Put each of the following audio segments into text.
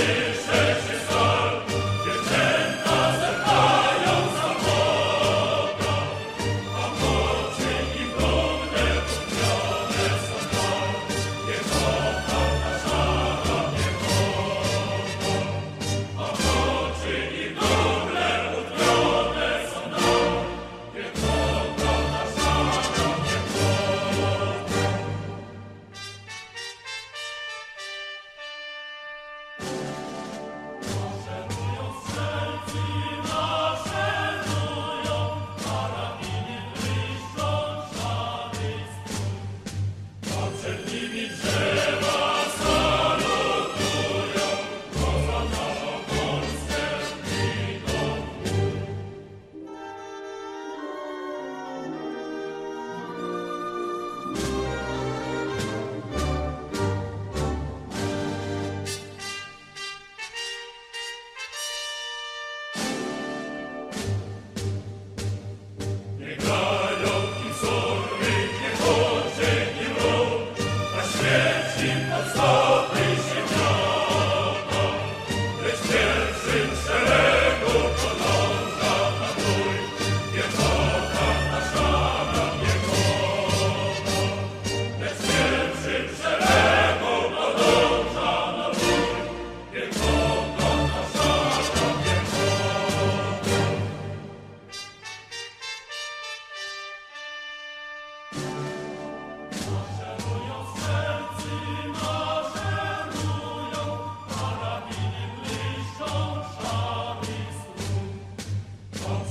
Amen.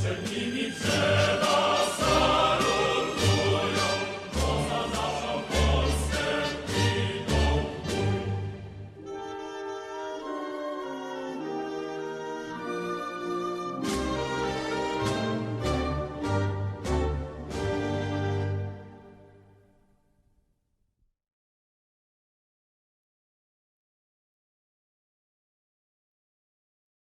Sangue me